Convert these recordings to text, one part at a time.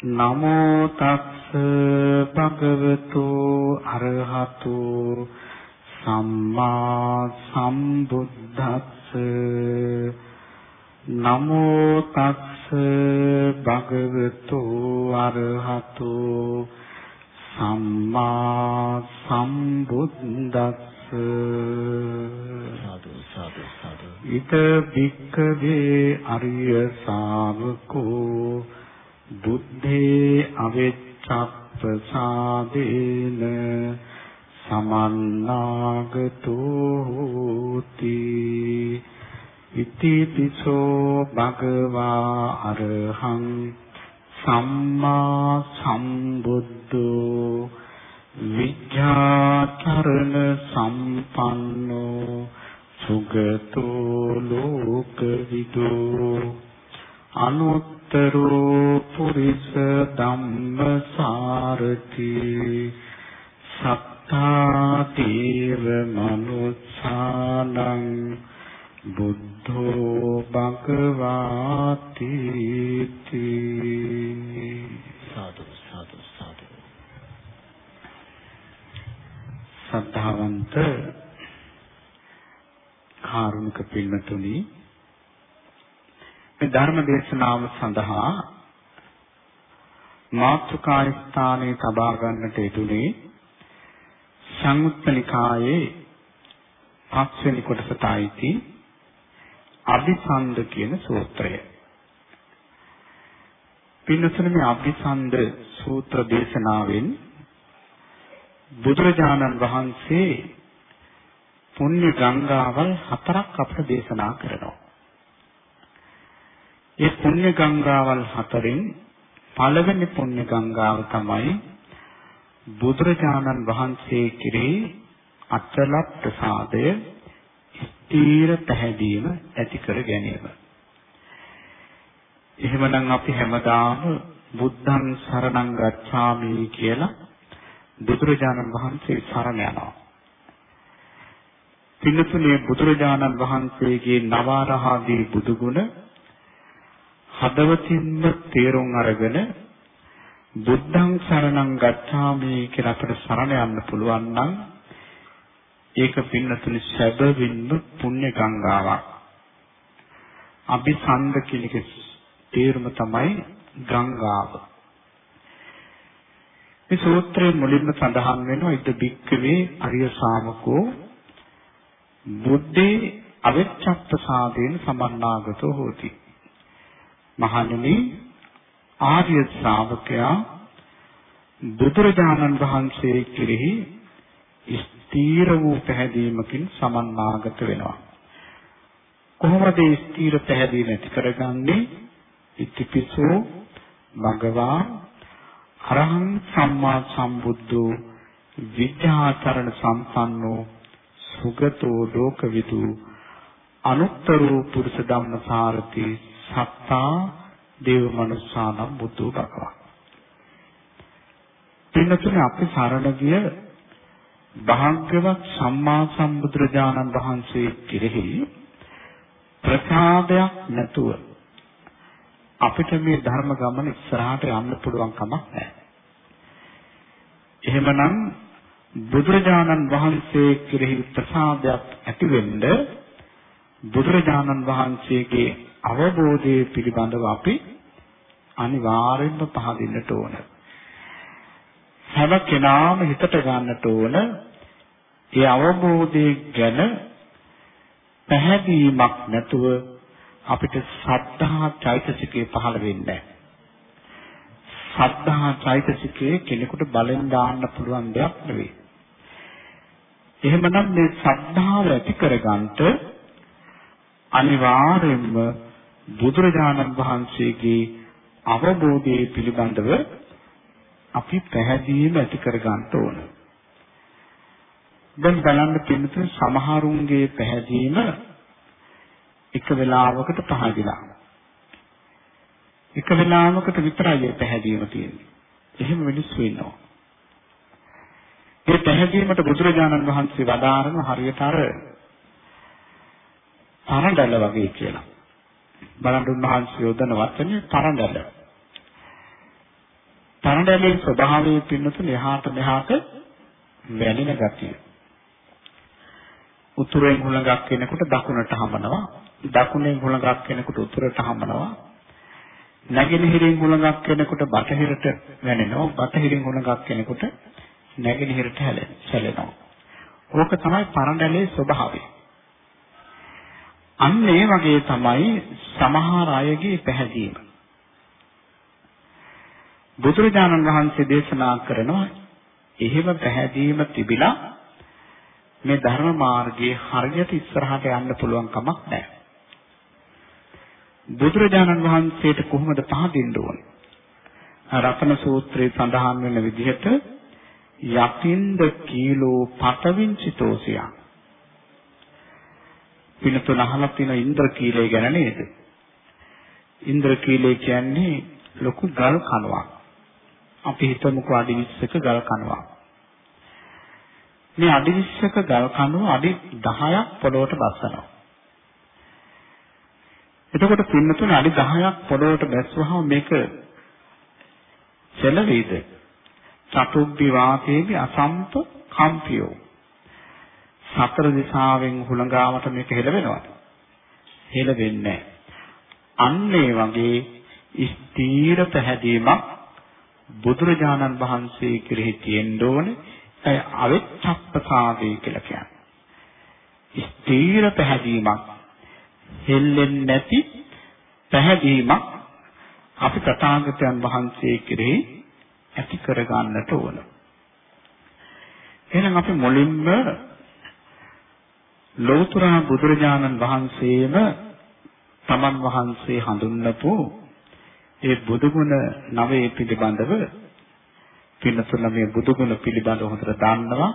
නමෝ තස්ස භගවතු අරහතු සම්මා සම්බුද්දස්ස. නමෝ තස්ස භගවතු අරහතු සම්මා සම්බුද්දස්ස. සාදු සාදු සාදු. ඊත භික්ඛවේ අරිය ශාවකෝ බුද්ධේ අවෙච්ඡප්පසාදේන සමන්නාගතෝ හෝති ඉති පිසෝ භගවා අරහං සම්මා සම්බුද්ධෝ විද්‍යාචරණ සම්පන්නෝ සුගතෝ ලෝකවිදෝ අනුත්තරෝ පුරිස ධම්මසාරති සත්තා දේව මනුස්සානං බුද්ධෝ භගවාති සාදු සාදු සාදු. සද්ධාවන්ත කාරුණික පින්නතුනි මේ ධර්ම දේශනාව සඳහා මාතෘකා ස්ථානයේ තබා ගන්නට යෙදුනේ සංයුත්ත නිකායේ පස්වෙනි කොටසට අයිති අභිසන්ද කියන සූත්‍රය. පින්නතුනේ මේ අභිසන්ද සූත්‍ර දේශනාවෙන් බුදුරජාණන් වහන්සේ පුණ්‍ය ගංගාවල් හතරක් අපට දේශනා කරනවා. ඒ පුණ්‍ය ගංගාවල් හතරින් පළවෙනි පුණ්‍ය ගංගාව තමයි බුදුරජාණන් වහන්සේ කෙරෙහි අචල ප්‍රසාදය ස්ථීර පැහැදීම ඇති කර ගැනීම. එහෙමනම් අපි හැමදාම බුද්ධං සරණං ගච්ඡාමි කියලා බුදුරජාණන් වහන්සේ සරණ යනවා. පින්නතුනේ බුදුරජාණන් වහන්සේගේ නවාරහාදී බුදුගුණ හදවතින්ම තේරුම් අරගෙන බුද්ධං සරණං ගච්ඡාමි කියලා අපිට සරණ යන්න පුළුවන් නම් ඒක පින්නතුනි සැබවින්ම පුණ්‍ය ගංගාවක්. අபிසන්ද කියන එක තේරුම තමයි ගංගාව. මේ සූත්‍රයේ මුලින්ම සඳහන් වෙනවා ඉද බික්කවේ අරිය ශාමකෝ බුද්ධේ අවෙච්ඡප්පසාදේන සමන්නාගතෝ හෝති. මහණෙනි ආර්ය ශ්‍රාවකයා බුදුරජාණන් වහන්සේ කෙරෙහි ස්ථීර වූ පැහැදීමකින් සමන්නාගත වෙනවා. කොහොමද මේ ස්ථීර පැහැදීම ඇති කරගන්නේ? ඉතිපිසෝ භගවා අරහං සම්මා සම්බුද්ධෝ විද්‍යාචරණ සම්පන්නෝ සුගතෝ ලෝකවිදු අනුත්තරෝ පුරුෂ ධම්මසාරති සත්තා දේව මනුස්සානම් බුද්ධෝ භගවා. පින්නතුනේ අපි සරණ ගිය භාග්‍යවත් සම්මා සම්බුදුරජාණන් වහන්සේ කෙරෙහි ප්‍රසාදයක් නැතුව අපිට මේ ධර්ම ගමන ඉස්සරහට යන්න පුළුවන් කමක් නැහැ. එහෙමනම් බුදුරජාණන් වහන්සේ කෙරෙහි ප්‍රසාදයක් ඇති වෙන්න බුදුරජාණන් වහන්සේගේ අවබෝධයේ පිළිබඳව අපි අනිවාර්යෙන්ම පහදින්නට ඕන. හැම කෙනාම හිතට ගන්නට ඕන ඒ අවබෝධය ගැන පැහැදීමක් නැතුව අපිට සද්ධා චෛතසිකේ පහළ වෙන්නේ සද්ධා චෛතසිකේ කෙනෙකුට බලෙන් දාන්න පුළුවන් දෙයක් නෙවෙයි. එහෙමනම් මේ සද්ධාව ඇති කරගන්නට අනිවාර්යයෙන්ම බුදුරජාණන් වහන්සේගේ අවබෝධයේ පිළිබඳව අපි පැහැදීම ඇති කරගන්න ඕන. දැන් බලන්න පිළිතුරු සමහරුන්ගේ පැහැදීම එක වෙලාවකට පහදිලා. එක වෙලාවකට විතරයි පැහැදීම තියෙන්නේ. එහෙම මිනිස්සු ඉන්නවා. ඒ පැහැදීමට බුදුරජාණන් වහන්සේ වදාරන හරියට අර තරඬල වගේ කියලා. බලන්න උන්වහන්සේ යොදන වචනේ තරඬල. තරඬලේ ස්වභාවය පින්නතුන එහාට මෙහාට වැළෙන ගතිය. උතුරෙන් හුලඟක් කෙනෙකුට දකුණට හමනවා. දකුණෙන් හුලඟක් කෙනෙකුට උතුරට හමනවා. නැගෙනහිරින් හුලඟක් කෙනෙකුට බටහිරට වැනෙනවා. බටහිරින් හුලඟක් කෙනෙකුට නැගෙනහිරට හැලෙනවා. ඕක තමයි පරඬලේ ස්වභාවය. අන්න ඒ වගේ තමයි සමහර අයගේ පැහැදීම. බුදුරජාණන් වහන්සේ දේශනා කරනවා එහෙම පැහැදීම තිබිලා මේ ධර්ම මාර්ගයේ හරියට ඉස්සරහට යන්න පුළුවන් කමක් නැහැ. බුදුරජාණන් වහන්සේට කොහොමද පහදින්න ඕන? රතන සූත්‍රයේ සඳහන් වෙන විදිහට යතින්ද කීලෝ පතවින්චිතෝසියා පිනතුන අහලා තියෙන ඉන්ද්‍රකීලය ගැන නේද? ඉන්ද්‍රකීලය කියන්නේ ලොකු ගල් කණුවක්. අපි හිතමුකෝ අඩි 20ක ගල් කණුවක්. මේ අඩි 20ක ගල් කණුව අඩි 10ක් පොළොවට බස්සනවා. එතකොට පින්නතුන අඩි 10ක් පොළොවට බැස්සුවහම මේක සෙලවේද? චතුබ්බි වාතේවි අසම්ප කම්පියෝ සතර දිශාවෙන් හුළඟාවට මේක හෙලවෙනවද? හෙලවෙන්නේ අන්න ඒ වගේ ස්ථීර පැහැදීමක් බුදුරජාණන් වහන්සේ කෙරෙහි තියෙන්න ඕනේ. ඒ අවිච්ඡප්පසාවේ කියලා කියන්නේ. ස්ථීර පැහැදීමක් හෙල්ලෙන්නේ නැති පැහැදීමක් අපි තථාගතයන් වහන්සේ කෙරෙහි ඇති කරගන්නට ඕන. එහෙනම් අපි මුලින්ම ලෞතර බුදුරජාණන් වහන්සේම තමන් වහන්සේ හඳුන්වපු ඒ බුදුගුණ නවයේ පිළිබඳව පින්නතුල මේ බුදුගුණ පිළිබඳව හොඳට දන්නවා.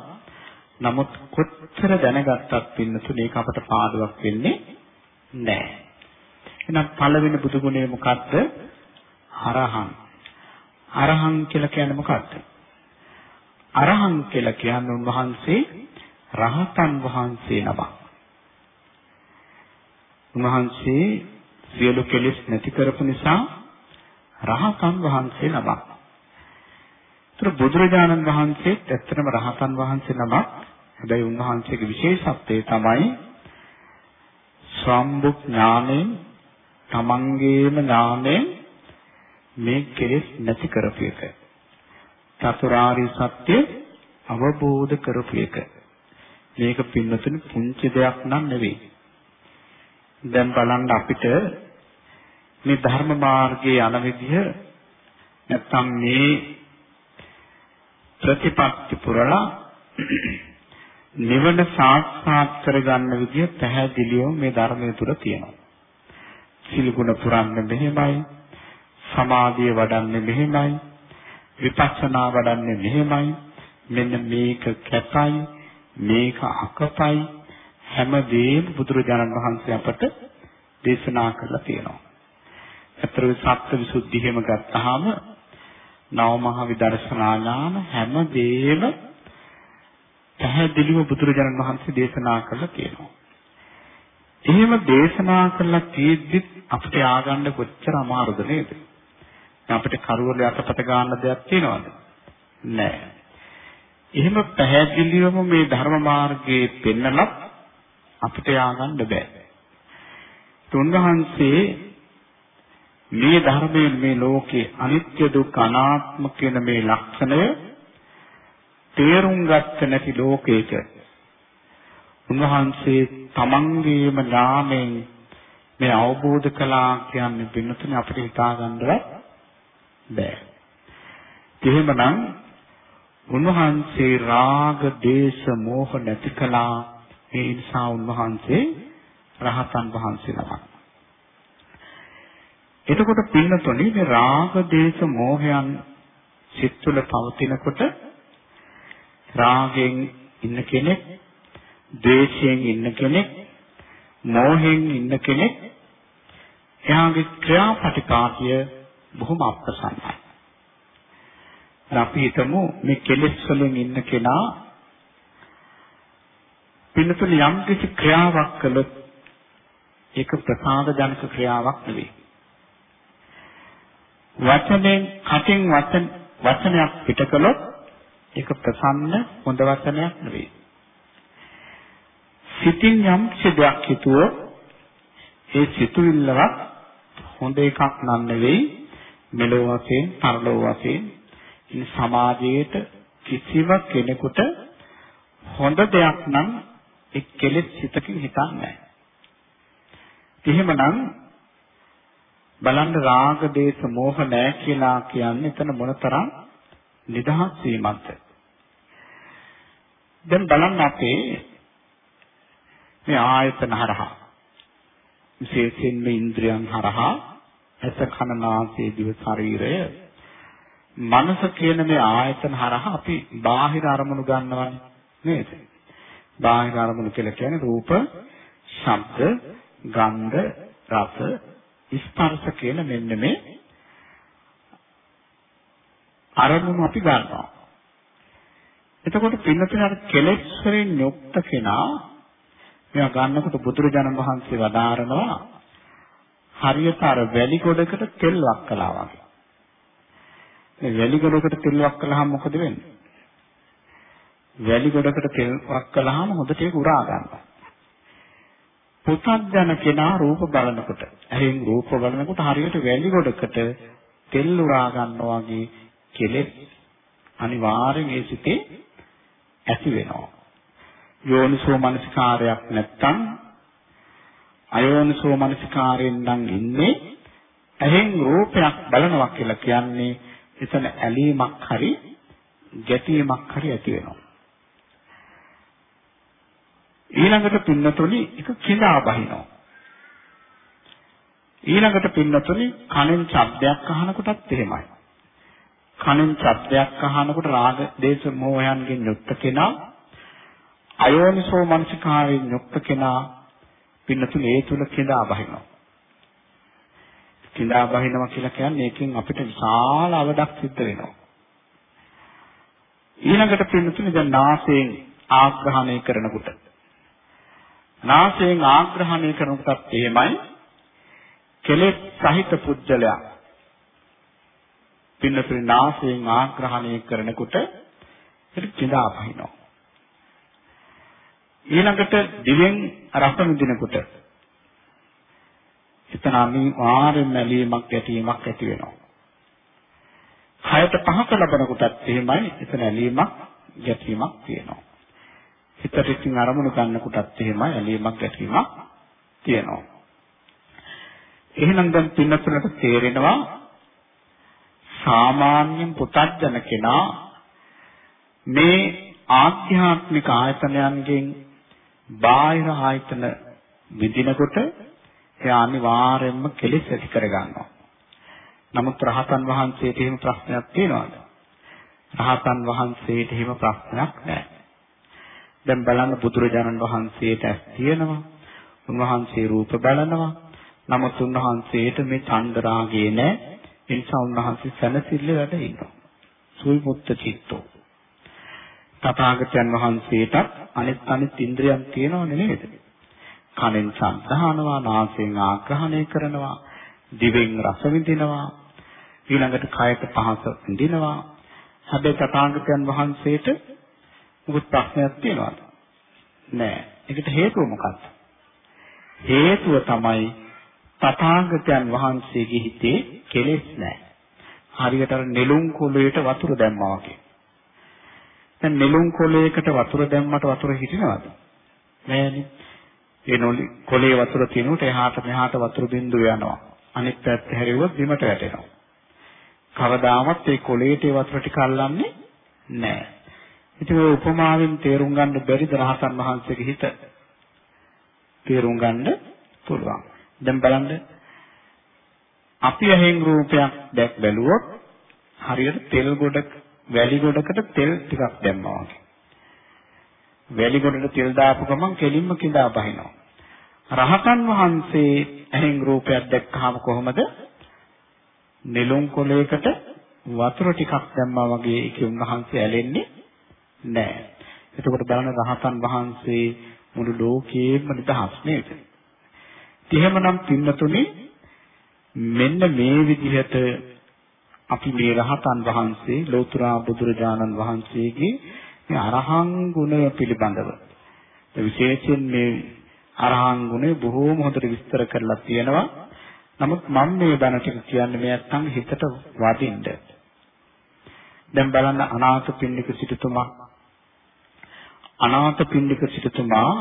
නමුත් කොච්චර දැනගත්තත් පින්නතුල ඒක අපට පාඩුවක් වෙන්නේ නැහැ. එහෙනම් පළවෙනි බුදුගුණය මොකක්ද? අරහං. අරහං කියලා කියන්නේ මොකක්ද? අරහං කියලා කියන්නේ උන්වහන්සේ රහතන් වහන්සේ නමක්. උන්වහන්සේ සියලු කෙලෙස් නැති කරපු නිසා රහතන් වහන්සේ නමක්. ඒතර බුදුරජාණන් වහන්සේත් ඇත්තටම රහතන් වහන්සේ නමක්. හැබැයි උන්වහන්සේගේ විශේෂත්වය තමයි ස්වම්බුක් ඥාණයෙන් තමන්ගේම ඥාණයෙන් මේ කෙලෙස් නැති කරපු එක. චතුරාර්ය සත්‍ය අවබෝධ කරපු එක. මේක පින්නතුනි පුංචි දෙයක් නන් නෙවෙයි. දැන් බලන්න අපිට මේ ධර්ම මාර්ගයේ යන විදිහ නැත්තම් මේ ප්‍රතිපත්ති පුරලා නිවන සාක්ෂාත් කරගන්න විදිය පැහැදිලිව මේ ධර්මයේ තුල තියෙනවා. සිල් ගුණ පුරන්නේ මෙහෙමයි, සමාධිය වඩන්නේ මෙහෙමයි, විපස්සනා වඩන්නේ මෙහෙමයි. මෙන්න මේක කැපයි මේක අකපයි හැමදේම බුදුරජාණන් වහන්සේ අපට දේශනා කරලා තියෙනවා. අතර සත්‍ය විසුද්ධි හැම ගත්තාම නවමහ විදර්ශනා ඥාන හැමදේම පැහැදිලිව බුදුරජාණන් වහන්සේ දේශනා කරලා තියෙනවා. එහෙම දේශනා කළා තියෙද්දි අපිට ආගන්න කොච්චර අමාරුද නේද? අපිට කරුවල යටපත ගන්න දෙයක් තියනවද? නැහැ. එහෙම පැහැදිලිවම මේ ධර්ම මාර්ගයේ පෙන්නලත් අපිට ය아가න්න බෑ. තුන්වහන්සේ මේ ධර්මයෙන් මේ ලෝකේ අනිත්‍ය දුක්ඛ අනාත්ම කියන මේ ලක්ෂණය තේරුම් ගත්ත නැති ලෝකයක උන්වහන්සේ තමන්ගේම ඥාණයෙන් මේ අවබෝධ කළා කියන්නේ පින්නතුනේ අපිට හිතා ගන්නවත් බෑ. එහෙමනම් උන්වහන්සේ රාග, දේශ, මෝහ නැති කළා. ඒ නිසා උන්වහන්සේ රහතන් වහන්සේ නමක්. එතකොට පින්නතුනේ මේ රාග, දේශ, මෝහයන් සිත් තුළ පවතිනකොට රාගයෙන් ඉන්න කෙනෙක්, ද්වේෂයෙන් ඉන්න කෙනෙක්, මෝහයෙන් ඉන්න කෙනෙක් එයාගේ ක්‍රියාපටිපාටිය බොහොම අප්‍රසන්නයි. අපි හිතමු මේ කෙලෙස් වලින් ඉන්න කෙනා පින්නතුල යම් කිසි ක්‍රියාවක් කළොත් ඒක ප්‍රසාද ජනක ක්‍රියාවක් නෙවෙයි. වචනෙන් කටින් වචන වචනයක් පිට කළොත් ඒක ප්‍රසන්න හොඳ වචනයක් නෙවෙයි. සිතින් යම් දෙයක් හිතුවොත් ඒ සිතුවිල්ලවත් හොඳ එකක් නන් නෙවෙයි මෙලොව වශයෙන් පරලොව වශයෙන් ඉතින් සමාජයේට කිසිම කෙනෙකුට හොඳ දෙයක් නම් ඒ කෙලෙස් හිතකින් හිතන්නේ නැහැ. එහෙමනම් බලන්න රාග දේශ මොහ නැහැ කියලා කියන්නේ එතන මොනතරම් නිදහස් වීමක්ද? දැන් බලන්න අපේ මේ ආයතන හරහා විශේෂයෙන්ම ඉන්ද්‍රියන් හරහා ඇස කන නාසය දිව ශරීරය මනස කියන මේ ආයතන හරහා අපි බාහිර අරමුණු ගන්නවනේ නේද? බාහිර අරමුණු කියලා කියන්නේ රූප, ශබ්ද, ගන්ධ, රස, ස්පර්ශ කියන මෙන්න මේ අරමුණු අපි ගන්නවා. එතකොට පින්නතුනේ අර කෙලෙස් වලින් යුක්ත කෙනා මේවා ගන්නකොට බුදුරජාණන් වහන්සේ වදාරනවා හරියට අර වැලි ගොඩකට තෙල් වක් කළා වගේ. මේ වැලි ගොඩකට තෙල්වක් කළාම මොකද වෙන්නේ? වැලි ගොඩකට තෙල්වක් කළාම හොඳට ඒක උරා ගන්නවා. පුතග්ජන කෙනා රූප බලනකොට, එහෙන් රූප බලනකොට හරියට වැලි ගොඩකට තෙල් උරා ගන්නවා වගේ කෙලෙස් අනිවාර්යෙන් ඒ සිතේ ඇති වෙනවා. යෝනිසෝ මනසිකාරයක් නැත්තම් අයෝනිසෝ මනසිකාරයෙන් නම් ඉන්නේ එහෙන් රූපයක් බලනවා කියලා කියන්නේ එතන ඇලීමක් හරි ගැටීමක් හරි ඇති වෙනවා. ඊළඟට පින්නතුනි එක කිඳා බහිනවා. ඊළඟට පින්නතුනි කනෙන් ශබ්දයක් අහනකොටත් එහෙමයි. කනෙන් ශබ්දයක් අහනකොට රාග දේශ මොහයන්ගෙන් යුක්ත කෙනා අයෝනිසෝ මනසිකාරයෙන් යුක්ත කෙනා පින්නතුනි ඒ තුල කිඳා බහිනවා. කිඳා බහිනවා කියලා කියන්නේ ඒකෙන් අපිට විශාල අවඩක් සිද්ධ වෙනවා. ඊළඟට පින්නතුනේ දැන් නාසයෙන් ආග්‍රහණය කරනකොට නාසයෙන් ආග්‍රහණය කරනකොටත් එහෙමයි කෙලෙස් සහිත පුජ්‍යලයා පින්නතුනේ නාසයෙන් ආග්‍රහණය කරනකොට ඒක කිඳා බහිනවා. ඊළඟට දිවෙන් රස විඳිනකොට එතන අනිවාර්යෙන් මැලීමක් ගැටීමක් ඇති වෙනවා. කයට පහක ලබන කොටත් එහෙමයි එතන ඇලීමක් ගැටීමක් තියෙනවා. හිතට ඉතින් අරමුණු ගන්න කොටත් එහෙමයි ඇලීමක් ගැටීමක් තියෙනවා. එහෙනම් දැන් පින්නතුලට තේරෙනවා සාමාන්‍යයෙන් පුතත්ජන කෙනා මේ ආධ්‍යාත්මික ආයතනයන්ගෙන් බාහිර ආයතන විඳිනකොට එයා අනිවාර්යයෙන්ම කෙලෙස් ඇති කරගන්නවා. නමුත් රහතන් වහන්සේට එහෙම ප්‍රශ්නයක් තියෙනවද? රහතන් වහන්සේට එහෙම ප්‍රශ්නයක් නැහැ. දැන් බලන්න බුදුරජාණන් වහන්සේට ඇස් තියෙනවා. උන්වහන්සේ රූප බලනවා. නමුත් උන්වහන්සේට මේ චන්දරාගේ නැහැ. ඒ නිසා උන්වහන්සේ සැනසෙල්ල වැඩ ඉන්නවා. සුවිමුත්ත චිත්තෝ. තථාගතයන් වහන්සේට අනිත් අනිත් ඉන්ද්‍රියන් තියෙනවනේ නේද? කනෙන් සම්ධානවා, නාසයෙන් ආග්‍රහණය කරනවා, දිවෙන් රස විඳිනවා, ඊළඟට කයට පහස විඳිනවා. හැබැයි තථාගතයන් වහන්සේට මොකද ප්‍රශ්නයක් තියනවද? නෑ. ඒකට හේතුව මොකක්ද? හේතුව තමයි තථාගතයන් වහන්සේගේ හිතේ කෙලෙස් නැහැ. හරියට අර නෙළුම් කොළයට වතුර දැම්මා වගේ. දැන් නෙළුම් කොළයකට වතුර දැම්මට වතුර හිටිනවද? නෑනේ. ඒ නොලි කොළේ වතුර තිනුට එහාට මෙහාට වතුර බින්දුව යනවා. අනිත් පැත්ත හැරෙව්වොත් බිමට වැටෙනවා. කවදාවත් ඒ කොළේට වතුර ටික අල්ලන්නේ නෑ. ඉතින් ඔය උපමාවෙන් තේරුම් ගන්න බැරිද රහතන් වහන්සේගේ හිත? තේරුම් ගන්න පුළුවන්. දැන් බලන්න අපි ඇහෙන් රූපයක් දැක් බැලුවොත් හරියට තෙල් ගොඩක වැලි ගොඩකට තෙල් ටිකක් දැම්මා වගේ. වැලි ගොඩට තෙල් දාපු ගමන් කෙලින්ම කිඳා බහිනවා. රහතන් වහන්සේ ඇහෙන් රූපයක් දැක්කහම කොහොමද? නෙළුම් කොළයකට වතුර ටිකක් දැම්මා වගේ ඒකේ උන්වහන්සේ ඇලෙන්නේ නැහැ. එතකොට බලන්න රහතන් වහන්සේ මුළු ලෝකයේම නිදහස් නේද? එහෙමනම් පින්නතුනේ මෙන්න මේ විදිහට අපි මේ රහතන් වහන්සේ ලෝතර බුදුරජාණන් වහන්සේගේ මේ අරහං ගුණය පිළිබඳව විශේෂයෙන් මේ අරහං ගුණය බොහෝම හොඳට විස්තර කරලා තියෙනවා. නමුත් මම මේ බණ ටික කියන්නේ මේ නැත්තම් හිතට වදින්න. දැන් බලන්න අනාථ පින්නික සිටුතුමා අනාථ පින්නික සිටුතුමා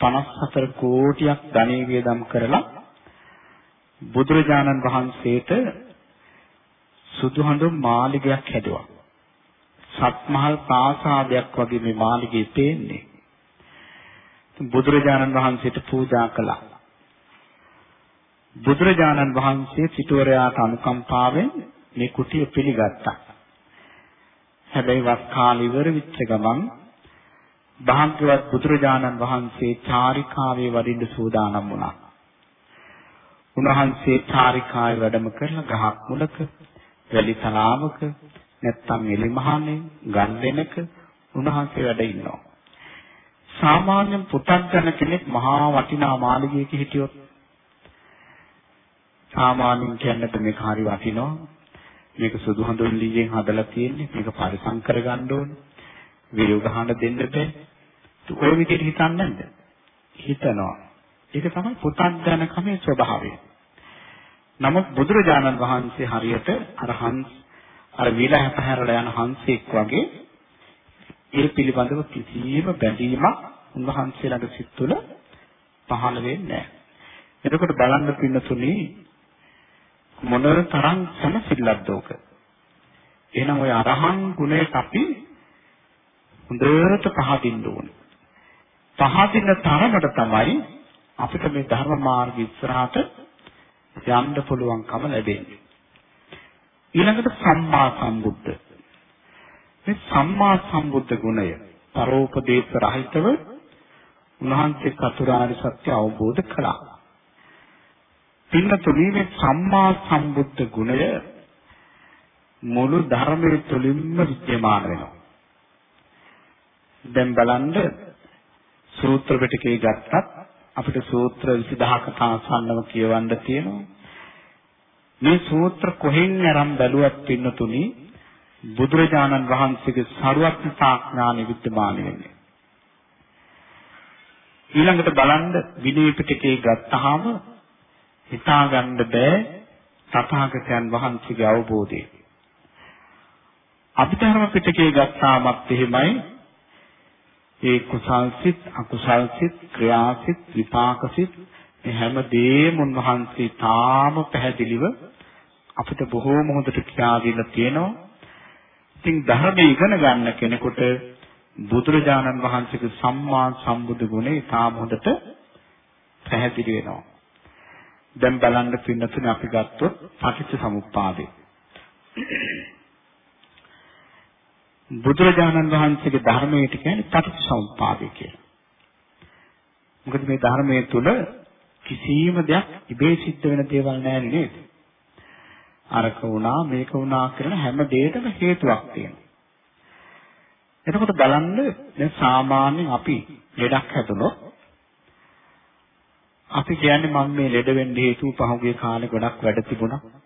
54 කෝටියක් ධනෙ වේදම් කරලා බුදුරජාණන් වහන්සේට සුදු හඳුන් මාලිගයක් හැදුවා. සත්මහල් ප්‍රාසාදයක් වගේ මේ මාලිගේ පේන්නේ. බුදුරජාණන් වහන්සේට පූජා කළා. බුදුරජාණන් වහන්සේ සිටුවරයාට අනුකම්පාවෙන් මේ කුටිය පිළිගත්තා. හැබැයි වස් කාලය ඉවර වෙච්ච ගමන් භාග්‍යවත් බුදුරජාණන් වහන්සේ චාරිකාවේ වඩින්න සූදානම් වුණා. උන්වහන්සේ චාරිකාවේ වැඩම කරලා ගහක් මුලක, වැලි තලාවක, නැත්තම් එලිමහනේ, ගල් වෙනක උන්වහන්සේ වැඩ ඉන්නවා. සාමාන්‍ය පුතග්ජන කෙනෙක් මහා වටිනා මාළිගයක හිටියොත් සාමාන්‍යයෙන් කියන්නත් මේක හරි වටිනවා. මේක සුදු හඳුන් ලීයෙන් හදලා තියෙන්නේ. මේක පරිසම් කරගන්න ඕනේ. විරෝ ගහන්න දෙන්න බෑ. ඔය විදිහට හිතන්නේ නැද්ද? හිතනවා. ඒක තමයි පුතග්ජන කමේ ස්වභාවය. නමුත් බුදුරජාණන් වහන්සේ හරියට අර හංස අර විලහ පැහැරලා යන හංසෙක් වගේ ඒ පිළිබඳව කිසියම් බැඳීමක් උන්වහන්සේ ළඟ සිත් තුළ පහළ වෙන්නේ නැහැ. එතකොට බලන්න පින්නතුනි මොන තරම් සමසිල්ලක්ද ඕක. එහෙනම් ওই අරහන් ගුණයට අපි හොඳට පහදින්න ඕනේ. පහදින තරමට තමයි අපිට මේ ධර්ම මාර්ග ඉස්සරහට යන්න පුළුවන්කම ලැබෙන්නේ. ඊළඟට සම්මා සම්බුද්ධ. මේ සම්මා සම්බුද්ධ ගුණය පරෝපදේශ රහිතව උන්වහන්සේ චතුරාර්ය සත්‍ය අවබෝධ කළා. පින්නතුනි මේ සම්මා සම්බුද්ධ ගුණය මුළු ධර්මයේ තුලින්ම විද්‍යමාන වෙනවා. දැන් බලන්න සූත්‍ර පිටකේ ගත්තත් අපිට සූත්‍ර 20000කට ආසන්නව කියවන්න තියෙනවා. මේ සූත්‍ර කොහෙන් අරන් බැලුවත් පින්නතුනි බුදුරජාණන් වහන්සේගේ සරුවත්තා ඥානෙ විද්‍යමාන වෙන්නේ. ඊළඟට බලන්න විනය පිටකේ ගත්තාම හිතාගන්න බෑ තථාගතයන් වහන්සේගේ අවබෝධය. අභිධර්ම පිටකේ ගත්තාමත් එහෙමයි ඒ කුසල් සිත් අකුසල් සිත් ක්‍රියා සිත් විපාක සිත් මේ හැම දෙයක්ම උන්වහන්සේ තාම පැහැදිලිව අපිට බොහෝම හොඳට කියා දීලා තියෙනවා. ඉතින් ධර්මයේ ඉගෙන ගන්න කෙනෙකුට බුදුරජාණන් වහන්සේගේ සම්මා සම්බුදු ගුණය තාම හොඳට පැහැදිලි වෙනවා. දැන් බලන්න පින්නතුනේ අපි ගත්තොත් පටිච්ච සමුප්පාදේ. බුදුරජාණන් වහන්සේගේ ධර්මයට කියන්නේ පටිච්චසමුප්පාදය කියලා. මොකද මේ ධර්මයේ තුල කිසියම් දෙයක් ඉබේ සිද්ධ වෙන දේවල් නැහැ නේද? අරක වුණා මේක වුණා කියන හැම දෙයකම හේතුවක් තියෙනවා. එතකොට බලන්න දැන් සාමාන්‍යයෙන් අපි ලෙඩක් හැදුනොත් අපි කියන්නේ මම මේ ලෙඩ වෙන්න හේතුව පහුගිය කාලේ ගොඩක් වැඩ තිබුණා.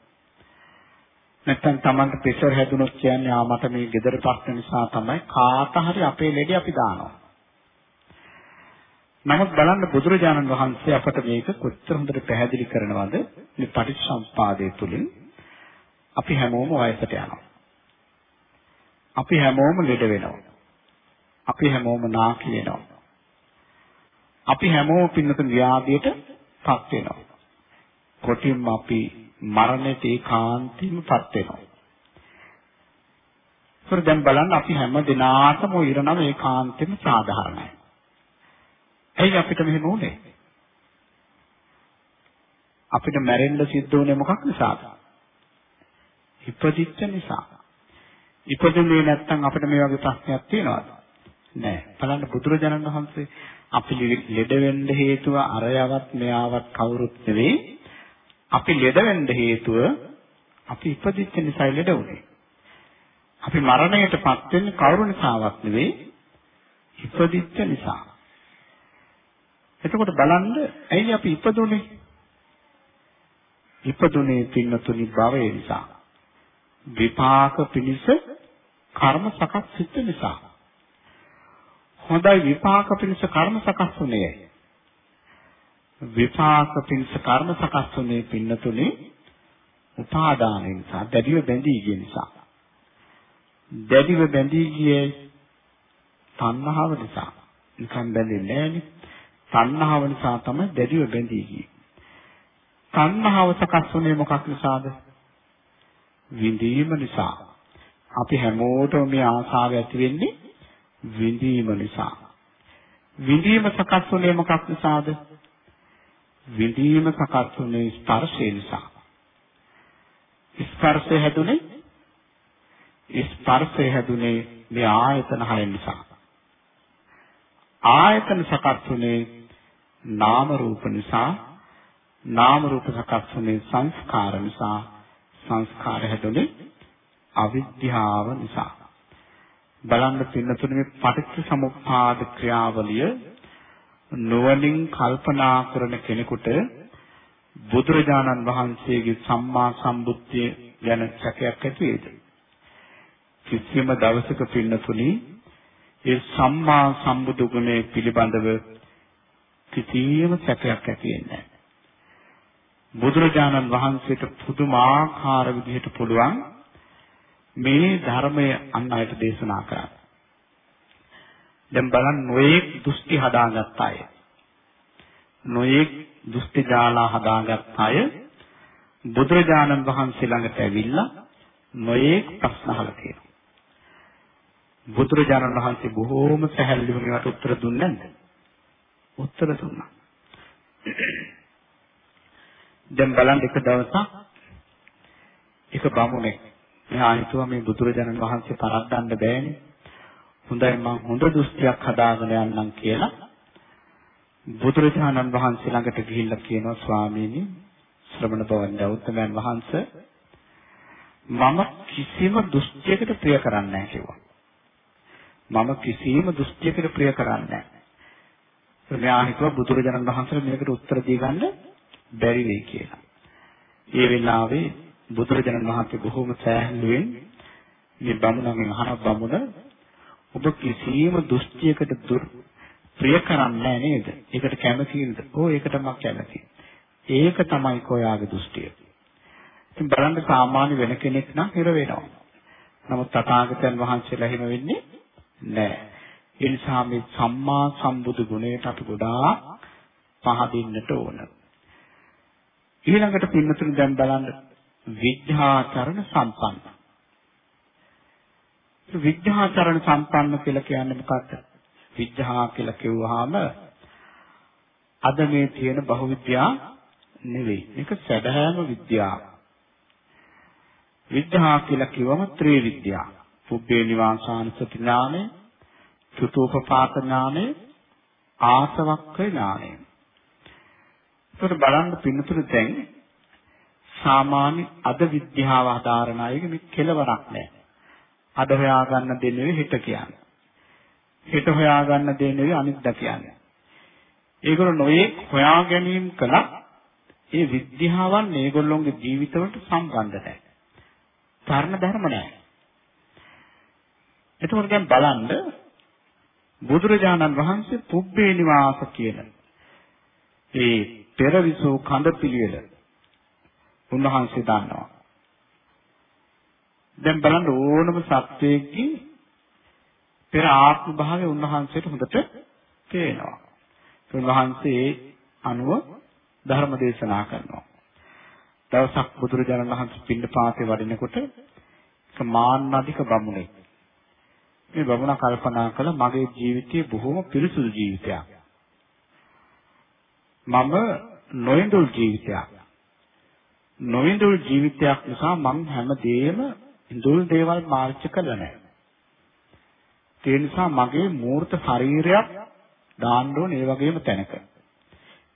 නැත්තම් Tamanට ප්‍රෙෂර් හැදුනොත් කියන්නේ ආ මට මේ gedara ප්‍රශ්න නිසා තමයි කාට හරි අපේ ලෙඩේ අපි දානවා. නමුත් බලන්න බුදුරජාණන් වහන්සේ අපට මේක කොච්චර හොඳට පැහැදිලි කරනවද මේ පටිච්චසම්පාදයේ තුලින් අපි හැමෝම වයසට යනවා. අපි හැමෝම ලෙඩ වෙනවා. අපි හැමෝම නාකි වෙනවා. අපි හැමෝම පින්නත ව්‍යාධියට පත් වෙනවා. කොටින්ම අපි මරණයට ඒකාන්තයෙන්මපත් වෙනවා. ඒතර දැන් බලන්න අපි හැම දිනාටම ඉරණම ඒකාන්තයෙන්ම සාධාරණයි. ඇයි අපිට මෙහෙම උනේ? අපිට මැරෙන්න සිද්ධ වුණේ මොකක් නිසාද? ඉපදිච්ච නිසා. ඉපදුනේ නැත්නම් අපිට මේ වගේ ප්‍රශ්නයක් තියෙනවද? නෑ. බලන්න බුදුරජාණන් වහන්සේ අපි ලෙඩ වෙන්න හේතුව අරයවත් මෙයාවත් කවුරුත් නෙවෙයි. අපි ලෙඩ වෙන්න හේතුව අපි ඉපදිච්ච නිසා ලෙඩ වුනේ. අපි මරණයටපත් වෙන්නේ කවුරු නිසාවත් නෙවෙයි. ඉපදිච්ච නිසා. එතකොට බලන්න ඇයි අපි ඉපදුනේ? ඉපදුනේ පින්නතුනි භවය නිසා. විපාක පිනිස කර්ම සකස් සිත් නිසා. හොඳයි විපාක පිණිස කර්ම සකස් වුණේ. විපාක පිණිස කර්ම සකස් වුණේ පින්නතුනේ උපාදානය නිසා, දැඩිව බැඳී ගිය නිසා. දැඩිව බැඳී ගියේ තණ්හාව නිසා. නිකන් බැඳෙන්නේ නැහැනේ. තණ්හාව නිසා තමයි දැඩිව බැඳී ගියේ. තණ්හාව සකස් වුණේ මොකක් නිසාද? විඳීම නිසා. අපි හැමෝටම මේ ආසාව ඇති වෙන්නේ විඳීම නිසා. විඳීම සකස් වුණේ මොකක් නිසාද? විඳීම සකස් වුණේ ස්පර්ශය නිසා. ස්පර්ශය හැදුනේ ස්පර්ශය හැදුනේ මේ ආයතන හය නිසා. ආයතන සකස් වුණේ නාම රූප නිසා. නාම රූප සකස් වුණේ සංස්කාර නිසා. සංස්කාර හැදුනේ අවිද්‍යාව නිසා. බලන්න පින්නතුනේ මේ පටිච්ච සමුප්පාද ක්‍රියාවලිය නුවණින් කල්පනා කරන කෙනෙකුට බුදුරජාණන් වහන්සේගේ සම්මා සම්බුද්ධිය ගැන සැකයක් ඇති වේද? කිසියම් දවසක පින්නතුනි ඒ සම්මා සම්බුදු ගුණය පිළිබඳව කිසියම් සැකයක් ඇති වෙන්නේ නැහැ. බුදුරජාණන් වහන්සේට පුදුමාකාර විදිහට පුළුවන් මේ ධර්මය අන් අයට දේශනා කරා. දැන් බලන්න නොයේක් දෘෂ්ටි හදාගත් අය. නොයේක් දෘෂ්ටි ජාලා හදාගත් අය බුදුරජාණන් වහන්සේ ළඟට ඇවිල්ලා නොයේක් ප්‍රශ්න අහලා තියෙනවා. බුදුරජාණන් වහන්සේ බොහෝම සැහැල්ලුව මේවට උත්තර දුන්නේ නැද්ද? උත්තර දුන්නා. දැන් බලන්න එක දවසක් එක බමුණෙක් එයා හිතුවා මේ බුදුරජාණන් වහන්සේ පරද්දන්න බෑනේ. හොඳයි මං හොඳ දෘෂ්ටියක් හදාගෙන යන්නම් කියලා බුදුරජාණන් වහන්සේ ළඟට ගිහිල්ලා කියනවා ස්වාමීනි ශ්‍රමණ බවන් ගෞතමයන් වහන්සේ මම කිසිම දෘෂ්ටියකට ප්‍රිය කරන්නේ නැහැ කිව්වා. මම කිසිම දෘෂ්ටියකට ප්‍රිය කරන්නේ නැහැ. මෙයා හිතුවා බුදුරජාණන් වහන්සේට මේකට උත්තර දී ගන්න බැරි වෙයි කියලා. ඒ වෙලාවේ බුදුරජාණන් වහන්සේ බොහෝම සෑහලුවෙන් මේ බමුණගෙන් අහන බමුණ ඔබ කිසියම් දෘෂ්ටියකට දුර් ප්‍රිය කරන්නේ නේද? ඒකට කැමතිද? ඕ ඒකට මම කැමතියි. ඒක තමයි කොයාගේ දෘෂ්ටිය. ඉතින් බලන්න සාමාන්‍ය වෙන කෙනෙක් නම් හිර වෙනවා. නමුත් තථාගතයන් වහන්සේලා එහෙම වෙන්නේ නැහැ. ඒ නිසා මේ සම්මා සම්බුදු ගුණයට අපි ගොඩාක් පහදින්නට ඕන. ඊළඟට පින්නතුනි දැන් බලන්න විද්‍යාචරණ සම්පන්න. විද්‍යාචරණ සම්පන්න කියලා කියන්නේ මොකක්ද? විද්‍යා කියලා කිව්වහම අද මේ තියෙන බහුවිද්‍යා නෙවෙයි. මේක සැබෑම විද්‍යාව. විද්‍යා කියලා කිව්වම ත්‍රිවිද්‍යා. පුබ්බේ නිවාසානුසති ඥානය, චතුූපපාත ඥානය, ආසවක්ඛ ඥානය. ඒකට බලන්න පින්නතුරු දැන් සාමාන්‍ය අද විද්‍යාව ආධාරණ අයගේ මේ කෙලවරක් නැහැ. අද හොයාගන්න දේ නෙවෙයි හෙට කියන්නේ. හෙට හොයාගන්න දේ නෙවෙයි අනිද්දා කියන්නේ. ඒගොල්ලෝ නොයේ හොයා ගැනීම කළා ඒ විද්‍යාවන් මේගොල්ලොන්ගේ ජීවිතවලට සම්බන්ධ නැහැ. තරණ ධර්ම නැහැ. එතකොට දැන් බලන්න බුදුරජාණන් වහන්සේ පුබ්බේ නිවාස කියන ඒ පෙරවිසූ කඳ පිළිවෙල උන්වහන්සේ දන්නවා. දැන් බලන්න ඕනම සත්වයේගේ පෙර ආත්ම භාවය උන්වහන්සේට හොඳට තේරෙනවා. උන්වහන්සේ අනුව ධර්ම දේශනා කරනවා. දවසක් බුදුරජාණන් වහන්සේ පින්නපාතේ වඩිනකොට එක මාන්නදික බමුණෙක්. මේ බමුණා කල්පනා කළ මගේ ජීවිතය බොහොම පිරිසුදු ජීවිතයක්. මම නොඉඳුල් ජීවිතයක්. නොඉඳුල් ජීවිතයක් නිසා මම හැමදේම ඉඳුල් දේවල් මාර්ච කළා නැහැ. ඒ නිසා මගේ මූර්ත ශරීරයක් දාන්න ඕනේ ඒ වගේම තැනක.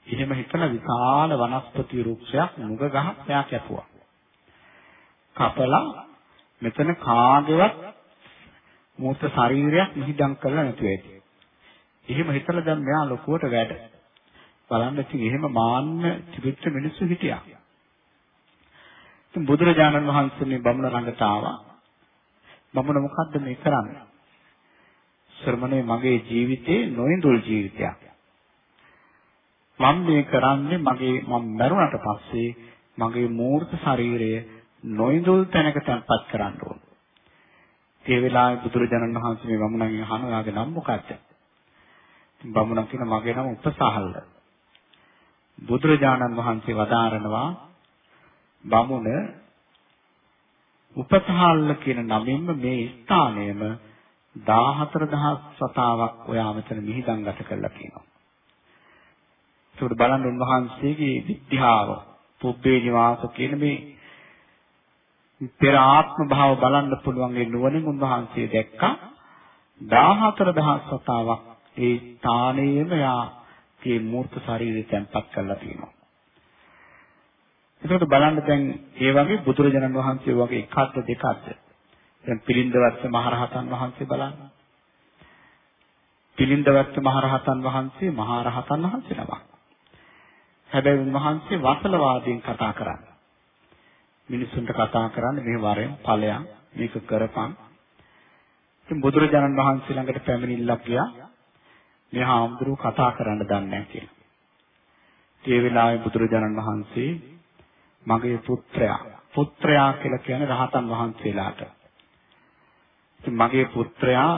එහෙම හිතලා විශාල වනස්පති වෘක්ෂයක් නුග ගහක් එයා කැපුවා. කපලා මෙතන කාගේවත් මූර්ත ශරීරයක් මිහිදම් කරලා නැතුව ඇති. එහෙම හිතලා දැන් මෙයා ලොකුවට වැඩ. බලන්න ඉතින් එහෙම මාන්න තිබිච්ච මිනිස්සු හිටියා. ඉතින් බුදුරජාණන් වහන්සේ මේ බමුණ ළඟට ආවා. බමුණ මොකද්ද මේ කරන්නේ? ශ්‍රමණේ මගේ ජීවිතේ නොඉඳුල් ජීවිතයක්. මම මේ කරන්නේ මගේ මම මරුණට පස්සේ මගේ මූර්ත ශරීරය නොඉඳුල් තැනක තැන්පත් කරන්න ඕන. ඒ වෙලාවේ බුදුරජාණන් වහන්සේ මේ බමුණගෙන් අහන ඔයාගේ නම මොකක්ද? බමුණ කියන මගේ නම උපසහල්ල. බුදුරජාණන් වහන්සේ වදාරනවා බමුණ උපසහල්ල කියන නමින්ම මේ ස්ථානයම 14000 වතාවක් ඔයා මෙතන මිහිදන් ගත කළා කියනවා. ඒකට බලන්න උන්වහන්සේගේ විද්‍යාව පුබ්බේ නිවාස කියන මේ පෙර ආත්ම භාව බලන්න පුළුවන් ඒ නුවණින් උන්වහන්සේ දැක්කා 14000 වතාවක් ඒ ස්ථානයේම යාගේ මූර්ත ශරීරය තැන්පත් කරලා තියෙනවා. ඒකට බලන්න දැන් ඒ වගේ බුදුරජාණන් වහන්සේ වගේ එකක්ද දෙකක්ද? දැන් පිළින්දවත්ත මහරහතන් වහන්සේ බලන්න. පිළින්දවත්ත මහරහතන් වහන්සේ මහරහතන් වහන්සේ නමක්. හැබැයි උන්වහන්සේ වසලවාදයෙන් කතා කරන්නේ. මිනිසුන්ට කතා කරන්නේ මේ වරෙන් ඵලයන් මේක කරපන්. ඉතින් බුදුරජාණන් වහන්සේ ළඟට පැමිණිල්ලක් ගියා. මේ හාමුදුරුව කතා කරන්න දන්නේ නැහැ කියලා. ඒ වෙලාවේ බුදුරජාණන් වහන්සේ මගේ පුත්‍රයා පුත්‍රයා කියලා කියන්නේ රහතන් වහන්සේලාට. ඉතින් මගේ පුත්‍රයා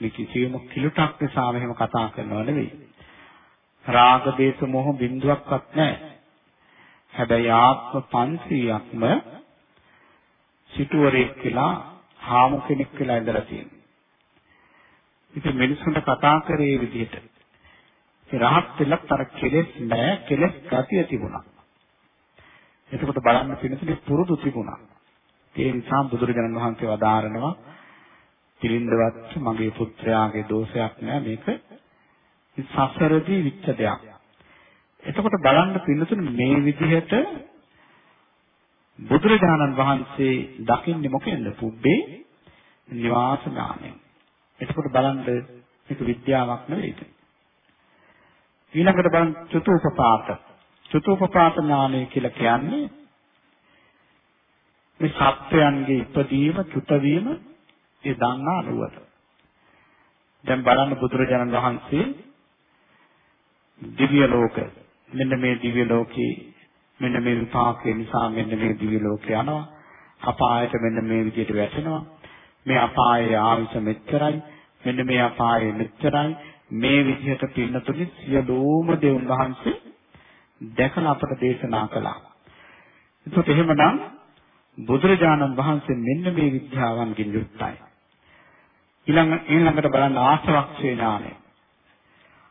මේ කිසියම් කිලුටක් නිසා මෙහෙම කතා කරනව නෙවෙයි. රාග දේශ මොහ බිඳුවක්වත් නැහැ. හැබැයි ආත්ම 500ක්ම සිටුවරෙක් කියලා හාමු කෙනෙක් කියලා ඉඳලා තියෙනවා. ඉතින් මිනිස්සුන්ට කතා කරේ විදිහට. ඒ රහත් වෙලත් අර කෙලෙස් නෑ කෙලෙස් ගතිය තිබුණා. එතකොට බලන්න පිළිතුරේ පුරුදු තිබුණා. ඒ නිසා බුදුරජාණන් වහන්සේ වදාරනවා පිළිඳවත් මගේ පුත්‍රයාගේ දෝෂයක් නෑ මේක සසරදී විච්ච දෙයක්. එතකොට බලන්න පින්නතුනේ මේ විදිහට බුදුරජාණන් වහන්සේ දකින්නේ මොකෙන්ද? පුබ්බේ නිවාස ඥානයෙන්. එතකොට බලන්න මේක විද්‍යාවක් නෙවෙයිද? ඊළඟට බලන්න චතුූපපාත. චතුූපපාත ඥානය කියලා කියන්නේ මේ සත්‍යයන්ගේ ඉපදීම, චුතවීම ඒ දන්නා නුවර. දැන් බලන්න බුදුරජාණන් වහන්සේ දිව්‍ය ලෝක. මෙන්න මේ දිව්‍ය ලෝකේ මෙන්න මේ විපාකේ නිසා මෙන්න මේ දිව්‍ය ලෝකේ යනවා. අපායට මෙන්න මේ විදිහට වැටෙනවා. මේ අපායේ ආවිස මෙච්චරයි. මෙන්න මේ අපායේ මෙච්චරයි. මේ විදිහට පින්නතුනි සියලුම දෙවුන් වහන්සේ දැකලා අපට දේශනා කළා. ඒකට එහෙමනම් බුදුරජාණන් වහන්සේ මෙන්න මේ විද්‍යාවන්ගෙන් යුක්තයි. ඊළඟ ඊළඟට බලන්න ආසවක්ෂේ ඥානය.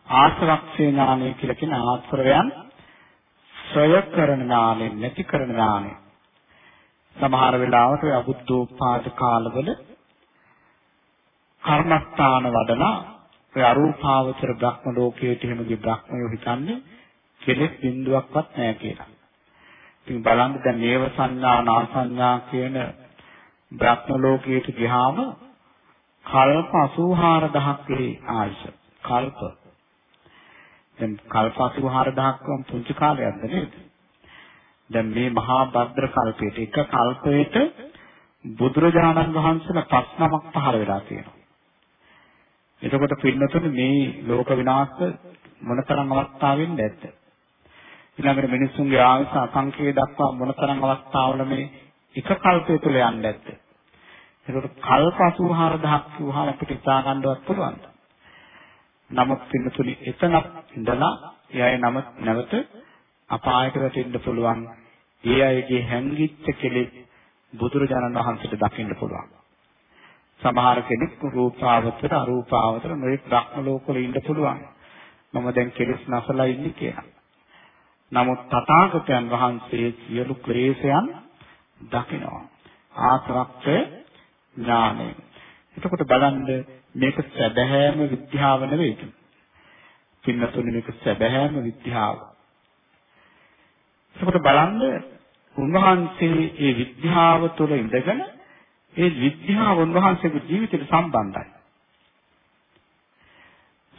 ආසවක්ෂේ ඥානය කියලා කියන ආශ්‍රවයන් ශ්‍රය කරන ඥානෙ නැති කරන ඥානෙ. සමහර වෙලාවට ඔය අබුද්ධෝපාද කාලවල කර්මස්ථාන වඩලා ඔය අරූපාවචර බ්‍රහ්ම ලෝකයට එහෙම ගිය බ්‍රහ්මයෝ හිතන්නේ කෙලෙස් බිඳුවක්වත් නැහැ කියලා. ඉතින් බලන්න දැන් නේව සංඥා නාසඤ්ඤා කියන බ්‍රහ්ම ලෝකයට ගියාම කල්ප 84000ක් ආයුෂ. කල්ප දැන් කල්ප 84000ක් වම් පුංචි කාලයක්ද නේද? දැන් මේ මහා භද්‍ර කල්පයට එක කල්පයට බුදුරජාණන් වහන්සේලා පස් නමක් පහළ වෙලා තියෙනවා. එතකොට පින්නතුනේ මේ ලෝක විනාශ මොනතරම් අවස්ථාවෙන් නැද්ද? ඊළඟට මිනිස්සුන්ගේ ආයුෂ අසංඛ්‍යය දක්වා මොනතරම් අවස්ථාවල මේ එක කල්පය තුළ යන්නේ නැද්ද? ඒකට කල්ප 84000ක් කියවහම අපිට හිතා ගන්නවත් පුළුවන්ද? නමුත් පින්නතුනි එතනක් ඉඳලා ඒ අය නම නැවත අපායට වැටෙන්න පුළුවන්. ඒ අයගේ හැංගිච්ච කෙලෙස් බුදුරජාණන් වහන්සේට දකින්න පුළුවන්. සමහර කෙනෙක් රූපාවතර අරූපාවතර මේ බ්‍රහ්ම ලෝකවල ඉන්න පුළුවන්. මම දැන් කෙලෙස් නැසලා ඉන්නේ කියලා. නමුත් තථාගතයන් වහන්සේ සියලු ක්ලේශයන් දකිනවා. ආශ්‍රක්ෂ ඥානය. එතකොට බලන්න මේක සැබෑම විද්‍යාව නෙවෙයි. පින්නතුනි මේක සැබෑම විද්‍යාව. එතකොට බලන්න උන්වහන්සේ මේ විද්‍යාව තුළ ඉඳගෙන ඒ විද්‍යාව උන්වහන්සේගේ ජීවිතයට සම්බන්ධයි.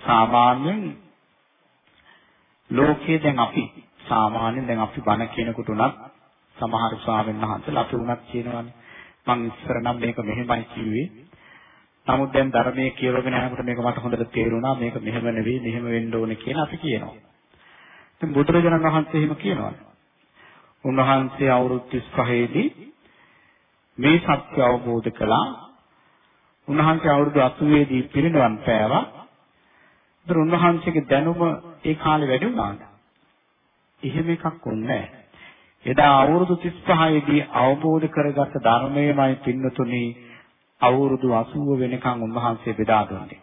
සාමාන්‍යයෙන් ලෝකයේ දැන් අපි සාමාන්‍යයෙන් දැන් අපි බණ කියනකොට උනත් සමහර ස්වාමීන් වහන්සේලා අපි උනත් කියනවානේ මං ඉස්සර නම් මේක මෙහෙමයි කිව්වේ. නමුත් දැන් ධර්මයේ කියවගෙන යනකොට මේක මට හොඳට තේරුණා මේක මෙහෙම නෙවෙයි මෙහෙම වෙන්න ඕනේ කියලා අපි කියනවා. ඉතින් බුදුරජාණන් වහන්සේ එහෙම කියනවා. උන්වහන්සේ අවුරුදු 35 දී මේ සත්‍ය අවබෝධ කළා. උන්වහන්සේ අවුරුදු 80 දී පිරිනවන් පෑවා. ඒතර උන්වහන්සේගේ දැනුම ඒ කාලේ වැඩි වුණාද? එහෙම එකක් වුණේ නැහැ. එදා අවුරුදු 35 දී අවබෝධ කරගත් ධර්මයමයි පින්නතුනි අවුරුදු 80 වෙනකන් උන්වහන්සේ බෙදා දුන්නේ.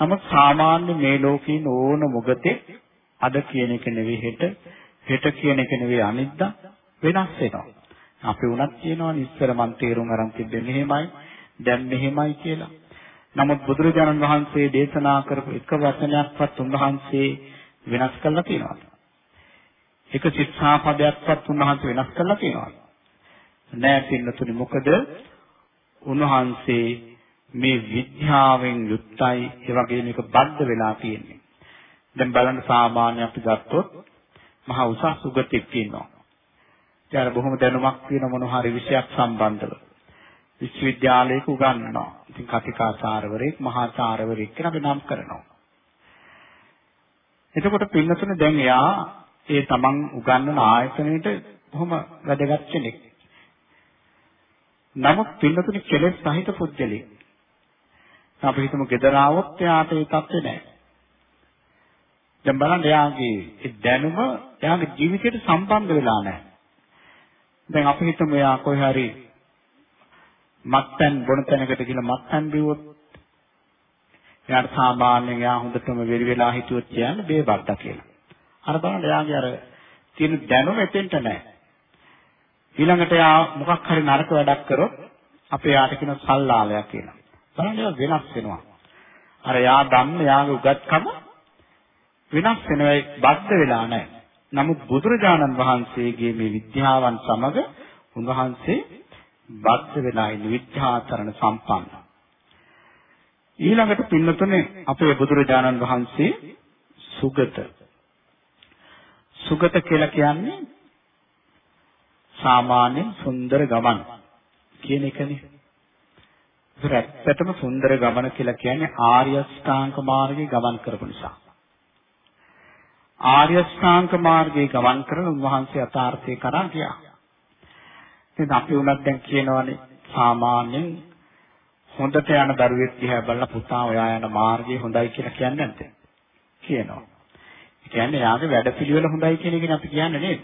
නමුත් සාමාන්‍ය මේ ලෝකේ ඕන මොගතේ අද කියන එක නෙවෙයි හෙට හෙට කියන එක නෙවෙයි අනිද්දා වෙනස් වෙනවා. අපි උනත් කියනවා ඉස්සර මන් තේරුම් අරන් තිබ්බේ මෙහෙමයි දැන් මෙහෙමයි කියලා. නමුත් බුදුරජාණන් වහන්සේ දේශනා කරපු එක වචනයක්වත් උන්වහන්සේ වෙනස් කළා කියනවා. එක ශික්ෂාපදයක්වත් උන්වහන්සේ වෙනස් කළා කියනවා. නෑ පින්නතුනි මොකද උන්වහන්සේ මේ විද්‍යාවෙන් යුක්තයි ඒ වගේම මේක බද්ධ වෙලා තියෙන්නේ. දැන් බලන්න සාමාන්‍ය අපි ගත්තොත් මහා උසස් උගතෙක් ඉන්නවා. ඊට බොහොම දැනුමක් තියෙන මොන හරි විෂයක් සම්බන්ධව විශ්වවිද්‍යාලයක උගන්වනවා. ඉතින් කතිකාචාර්යවරයෙක් මහාචාර්යවරයෙක් කියලා අපි නම් කරනවා. එතකොට පින්නතුනේ දැන් එයා ඒ තමන් උගන්වන ආයතනයේට බොහොම වැදගත් කෙනෙක්. නමුත් පින්නතුනි කෙලෙස් සහිත පුද්ගලෙක්. අපි හිතමු ගෙදර ආවොත් එයාට ඒ තත්ත්වේ නැහැ. දැන් බලන්න එයාගේ ඒ දැනුම එයාගේ ජීවිතයට සම්බන්ධ වෙලා නැහැ. දැන් අපි හිතමු එයා කොහේ හරි මත්පැන් බොන තැනකට ගිහලා මත්පැන් බිව්වොත් එයාට සාමාන්‍යයෙන් එයා හොඳටම වෙරි වෙලා හිතුවොත් කියන්නේ බේබද්දා කියලා. අර බලන්න එයාගේ අර තියෙන දැනුම එතෙන්ට නැහැ. ඊළඟට එයා මොකක් හරි නරක වැඩක් කරොත් අපේ යාට කියන සල්ලාලයක් කියනවා. බලන්න ඒක වෙනස් වෙනවා. අර යා දන්න යාගේ උගත්කම වෙනස් වෙනවා බද්ධ වෙලා නැහැ. නමුත් බුදුරජාණන් වහන්සේගේ මේ විද්‍යාවන් සමග උන්වහන්සේ බද්ධ වෙලා ඉන්න විද්‍යාතරණ සම්පන්න. ඊළඟට පින්නතුනේ අපේ බුදුරජාණන් වහන්සේ සුගත සුගත කියලා කියන්නේ සාමාන්‍ය සුන්දර ගමන කියන එකනේ. ඒක ඇත්තටම සුන්දර ගමන කියලා කියන්නේ ආර්ය ශ්‍රාංක මාර්ගයේ ගමන් කරපු නිසා. ආර්ය ශ්‍රාංක මාර්ගයේ ගමන් කරන උන්වහන්සේ අතාර්ථය කරා ගියා. ඉතින් අපි උනත් දැන් කියනවානේ සාමාන්‍යයෙන් හොඳට යන දරුවෙක් දිහා බලලා පුතා ඔයා යන මාර්ගය හොඳයි කියලා කියන්නේ නැද්ද? කියනවා. ඒ කියන්නේ යාගේ වැඩපිළිවෙල හොඳයි කියන එකනේ අපි කියන්නේ නේද?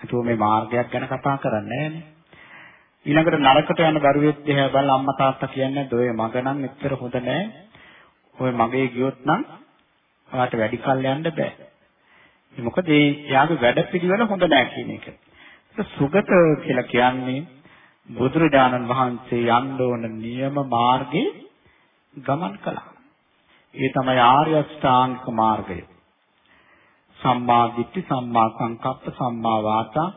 ඒතෝ මේ මාර්ගයක් ගැන කතා කරන්නේ නැහැනේ. ඊළඟට නරකට යන දරුවෙක් දිහා බලලා අම්මා තාත්තා කියන්නේ ඔය මග නම් එච්චර හොඳ නැහැ. ඔය මගේ ගියොත් නම් ඔයාට වැඩි කල් යන්න බෑ. මොකද ඒ යාගේ වැඩපිළිවෙල හොඳ නැහැ කියන එක. සුගත කියලා කියන්නේ බුදුරජාණන් වහන්සේ යන්න ඕන නියම මාර්ගේ ගමන් කළා. ඒ තමයි ආර්ය අෂ්ටාංගික මාර්ගය. සම්මා දිට්ඨි සම්මා සංකප්ප සම්මා වාචා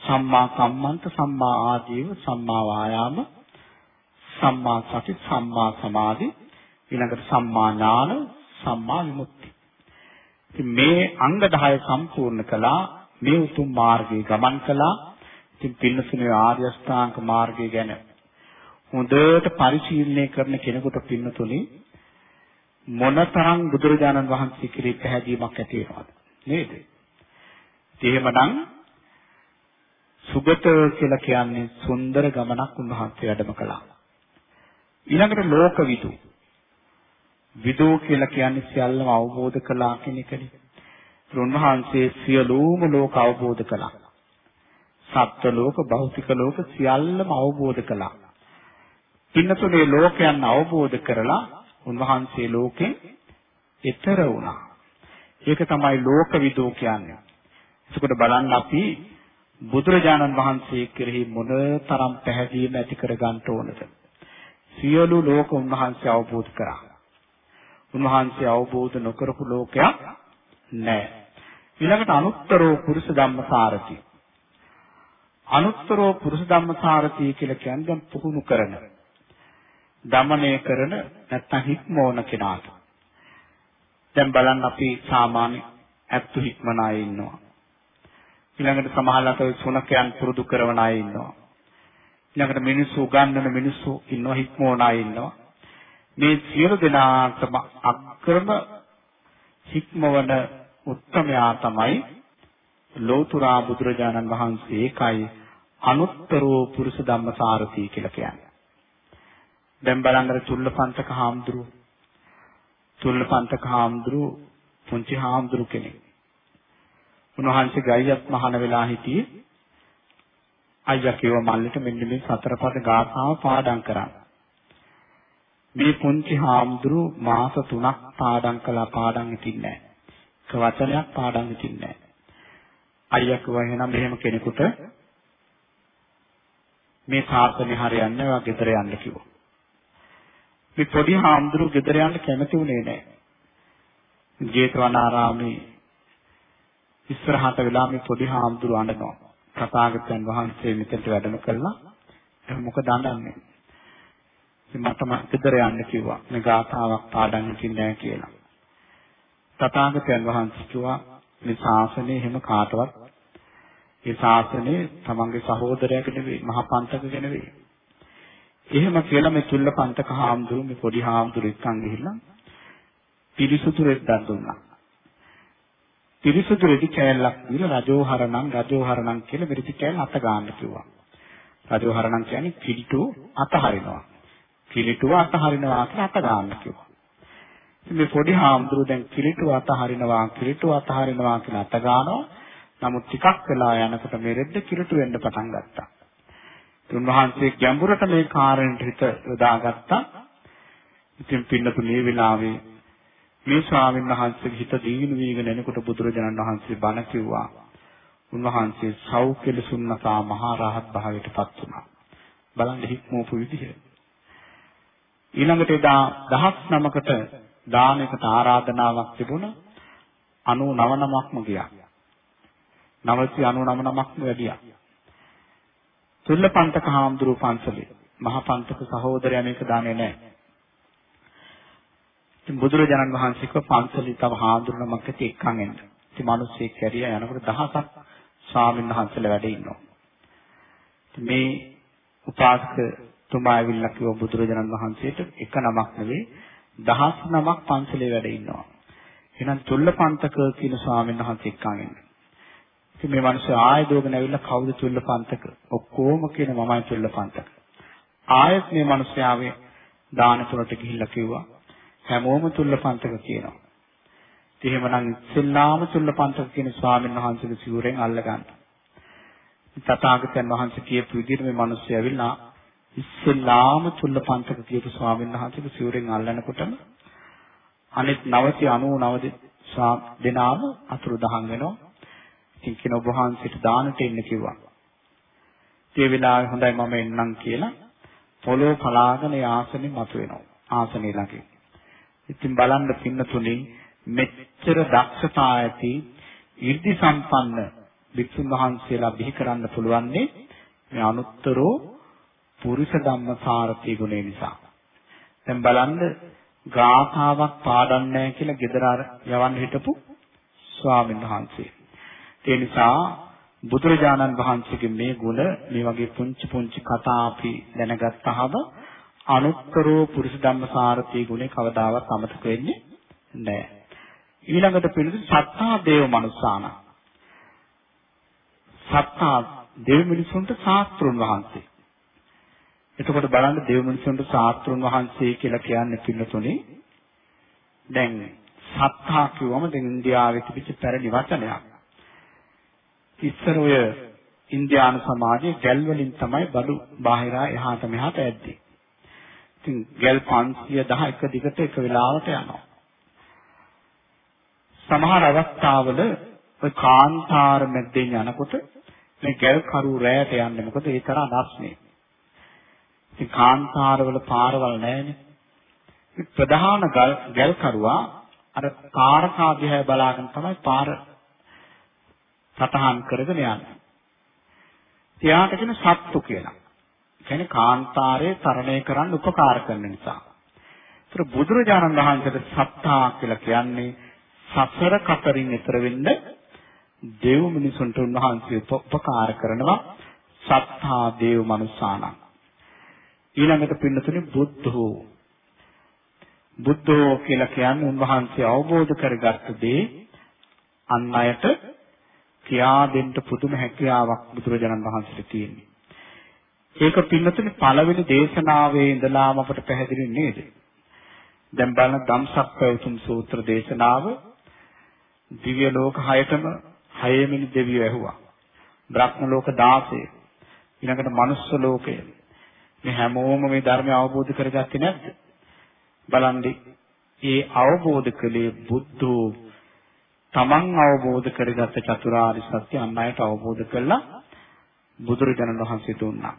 සම්මා කම්මන්ත සම්මා ආජීව සම්මා වායාම සම්මා සති සම්මා සමාධි ඊළඟට සම්මා ඥාන සම්මා විමුක්ති. ඉතින් මේ අංග 10 සම්පූර්ණ කළා මේ උතුම් මාර්ගයේ ගමන් කළා. ඉතින් පින්නසුනේ ආර්ය අෂ්ටාංග මාර්ගය ගැන හොඳට පරිශීලනය කරන කෙනෙකුට පින්නතුනි මොනතරම් බුදුරජාණන් වහන්සේ කෙරෙහි පැහැදීමක් ඇති වෙනවද? නේද? එහෙමනම් සුගත කියලා කියන්නේ සුන්දර ගමනක් උන්වහන්සේ වැඩම කළා. ඊළඟට ලෝකවිදු. විදු කියලා කියන්නේ සියල්ලම අවබෝධ කළා කියන එකනේ. උන්වහන්සේ සියලුම ලෝක අවබෝධ කළා. සත්ත්ව ලෝක, භෞතික ලෝක සියල්ලම අවබෝධ කළා. පින්නතුනේ ලෝකයන් අවබෝධ කරලා උන්වහන්සේ ලෝකෙන් ඈතර වුණා. ඒක තමයි ලෝකවිදෝ කියන්නේ. එතකොට බලන්න අපි බුදුරජාණන් වහන්සේ කෙරෙහි මොනතරම් පැහැදීම ඇති කර ගන්න ඕනද? සියලු ලෝක උන්වහන්සේ අවබෝධ කරා. උන්වහන්සේ අවබෝධ නොකරපු ලෝකයක් නැහැ. ඊළඟට අනුත්තරෝ පුරුෂ ධම්මසාරති. අනුත්තරෝ පුරුෂ ධම්මසාරති කියලා කියන්නේ දැන් පුහුණු කරන දමණය කරන නැත්තම් හික්මෝන කෙනාට. දැන් බලන්න අපි සාමාන්‍ය ඇත්තු හික්මන අය ඉන්නවා. ඊළඟට සමහරවිට සුනකයන් පුරුදු කරන අය ඉන්නවා. ඊළඟට මිනිස්සු උගන්වන මිනිස්සු ඉන්නවා හික්මෝන අය ඉන්නවා. මේ සියලු දෙනාටම අක්‍රම හික්මවන උත්තමයා තමයි ලෝතුරා බුදුරජාණන් වහන්සේ ඒකයි අනුත්තරෝ පුරුෂ ධම්මසාරති කියලා කියන්නේ. දැන් බලන්න චුල්ලපන්තක හාමුදුරුවෝ චුල්ලපන්තක හාමුදුරුවෝ පුංචි හාමුදුරු කෙනෙක්. උන්වහන්සේ ගයියක් මහාන වෙලා හිටියේ අයියා කිව්ව මල්ලිට මෙන්න මේ සතරපද ගාථාව පාඩම් කරන්න. මේ පුංචි හාමුදුරු මාස 3ක් පාඩම් කළා පාඩම් හිටින්නේ නැහැ. එක වචනයක් පාඩම් හිටින්නේ නැහැ. අයියා කිව්වා එහෙනම් මෙහෙම කෙනෙකුට මේ ශාසනය හරියන්නේ ඔයා ගෙදර යන්න කිව්වා. මේ පොඩි හාමුදුරු ගෙදර යන්න කැමති වුණේ නැහැ. ජේතවනාරාමේ ඉස්සරහට වෙලා මේ පොඩි හාමුදුරු අඬනවා. තථාගතයන් වහන්සේ මෙතනට වැඩම කළා. එහෙනම් මොකද අඬන්නේ? මට ගෙදර යන්න කිව්වා. මේ ගාථාවක් පාඩම් හිටින්නේ නැහැ කියලා. තථාගතයන් වහන්සේ කිව්වා මේ ශාසනය එහෙම කාටවත් මේ ශාසනය තමන්ගේ සහෝදරයෙක් නෙවෙයි මහා පන්තක නෙවෙයි. එහෙම කියලා මේ චුල්ල පන්තක හාමුදුරු මේ පොඩි හාමුදුරු එක්කන් ගිහිල්ලා පිරිසුදු රෙද්දක් දුන්නා. පිරිසුදු රෙදි කෑල්ලක් දීලා රජෝහරණම් රජෝහරණම් කියලා මෙරිති කෑල්ල අත ගන්න කිව්වා. රජෝහරණම් කියන්නේ කිලිටු අතහරිනවා. කිලිටුව අතහරිනවා කියලා අත ගන්න කිව්වා. මේ පොඩි හාමුදුරුවෝ දැන් කිලිටුව අතහරිනවා කිලිටුව අතහරිනවා කියලා අත ගන්නවා. නමුත් ටිකක් වෙලා යනකොට මේ රෙද්ද කිලිටු වෙන්න පටන් ගත්තා. උන්වහන්සේ ගැඹුරට මේ කාරණයට හිත යොදාගත්තා. ඉතින් පින්නතු මේ වෙලාවේ මේ ස්වාමීන් වහන්සේගේ හිත දීනු වීගෙන එනකොට බුදුරජාණන් වහන්සේ බණ කිව්වා. උන්වහන්සේ සෞඛ්‍යලසුන්නතා මහා රහත් භාවයට පත් වුණා. බලන්න හික්මෝපු විදිහ. ඊළඟට එදා දහස් නමකට දානයකට ආරාධනාවක් තිබුණා. 99 නමක්ම ගියා. 999 නමක්ම වැඩියා. තුල්ලපන්තක හාමුදුරුව පන්සලේ මහා පන්තක සහෝදරයා මේක දාන්නේ නැහැ. ඉතින් බුදුරජාණන් වහන්සේ කිව්ව පන්සලේ තව හාමුදුරුවමක් ඇති එක්කන් එන්න. ඉතින් මිනිස්සෙක් කැරියා යනකොට දහසක් ස්වාමීන් වහන්සේලා වැඩ ඉන්නවා. මේ උපාසක තුමා ඇවිල්ලා කිව්ව බුදුරජාණන් වහන්සේට එක නමක් නෙවෙයි දහස් නමක් පන්සලේ වැඩ ඉන්නවා. එහෙනම් චුල්ලපන්තක කියන ස්වාමීන් වහන්සේ එක්කන් එන්න. ඉතින් මේ මිනිස්සු ආයෙ දෝගෙන ඇවිල්ලා කවුද චුල්ලපන්තක? ඔක්කොම කියන මමයි චුල්ලපන්තක. ආයෙත් මේ මිනිස්යාවේ දාන තුනට ගිහිල්ලා කිව්වා හැමෝම චුල්ලපන්තක කියනවා. ඉතින් එහෙමනම් ඉස්සෙල්ලාම චුල්ලපන්තක කියන ස්වාමීන් වහන්සේගේ සිවුරෙන් අල්ලගන්න. තථාගතයන් වහන්සේ කියපු විදිහට මේ මිනිස්සු ඇවිල්ලා ඉස්සෙල්ලාම චුල්ලපන්තක කියපු ස්වාමීන් වහන්සේගේ සිවුරෙන් අල්ලනකොටම අනිත් 999 දෙනාම අතුරුදහන් වෙනවා. ඉතින් කියන ඔබ වහන්සේට දානට එන්න කිව්වා. ඒ වෙලාවේ හොඳයි මම එන්නම් කියලා පොළොව පලාගෙන ආසනෙ මතුවෙනවා. ආසනෙ ළඟින්. ඉතින් බලන්න පින්නතුනේ මෙච්චර දක්ෂතා ඇති 이르දි සම්පන්න වික්ෂුන් වහන්සේලා බිහි කරන්න පුළුවන්නේ මේ අනුත්තරෝ පුරුෂ ධම්මසාරති ගුණය නිසා. දැන් බලන්න ගාථාවක් පාඩම් නැහැ කියලා gedara යවන්න හිටපු ස්වාමීන් වහන්සේ. ඒ නිසා බුදුරජාණන් වහන්සේගේ මේ ගුණ මේ වගේ පුංචි පුංචි කතා අපි දැනගත්තාම අනුත්තරෝ පුරුෂ ධම්මසාරති ගුණේ කවදාවත් අමතක වෙන්නේ නැහැ. ඊළඟට පිළිතුරු සත්තා දේව මනුස්සාන. සත්තා දේව මිනිසුන්ට ශාස්ත්‍රුන් වහන්සේ. එතකොට බලන්න දේව මිනිසුන්ට ශාස්ත්‍රුන් වහන්සේ කියලා කියන්නේ පින්නතුනේ දැන් සත්තා කිව්වම දැන් ඉන්දියාවේ තිබිච්ච පැරණි වචනයක්. ඉස්සර ඔය ඉන්දියානු සමාජයේ ගැල් වලින් තමයි බඩු බාහිරා එහාට මෙහාට ඇද්දේ. ඉතින් ගැල් 510 එක දිගට එක වෙලාවට යනවා. සමහර අවස්ථාවල ඔය කාන්තාර මැද්දෙන් යනකොට මේ ගැල් කරු රැයට යන්නේ මොකද ඒ තරම් රස්නේ. ඉතින් කාන්තාරවල පාරවල් නැහැනේ. ප්‍රධාන ගැල් කරුවා අර කාරකා දිහා බලාගෙන තමයි පාර සටහන් කරගෙන යන්නේ. එයාට කියන සත්තු කියලා. කියන්නේ කාන්තාරයේ තරණය කරන්න උපකාර කරන නිසා. ඒතර බුදුරජාණන් වහන්සේට සත්තා කියලා කියන්නේ සසර කතරින් ඈතර වෙන්න දේව මිනිසුන්ට උන්වහන්සේ උපකාර කරනවා සත්තා දේව මනුසානං. ඊළඟට පින්නතුනේ බුද්ධෝ බුද්ධෝ කියලා කියන්නේ උන්වහන්සේ අවබෝධ කරගත්ත දේ අන් අයට කියා දෙන්න පුදුම හැකියාවක් බුදුරජාණන් වහන්සේට තියෙනවා. ඒක පින්නතුනේ පළවෙනි දේශනාවේ ඉඳලාම අපට පැහැදිලි නේද? දැන් බලන්න ධම්සක්කයතුම් සූත්‍ර දේශනාව දිව්‍ය ලෝක 6ටම 6 වෙනි දෙවියෝ ඇහුවා. බ්‍රහ්ම ලෝක 16. ඊළඟට මනුස්ස ලෝකය. මේ හැමෝම මේ ධර්මය අවබෝධ කරගත්තේ නැද්ද? බලන්න ඒ අවබෝධ කළේ බුද්ධෝ තමන් අවබෝධ කරගත්ත චතුරාර්ය සත්‍ය අන් අයට අවබෝධ කළා බුදුරජාණන් වහන්සේ දුන්නා.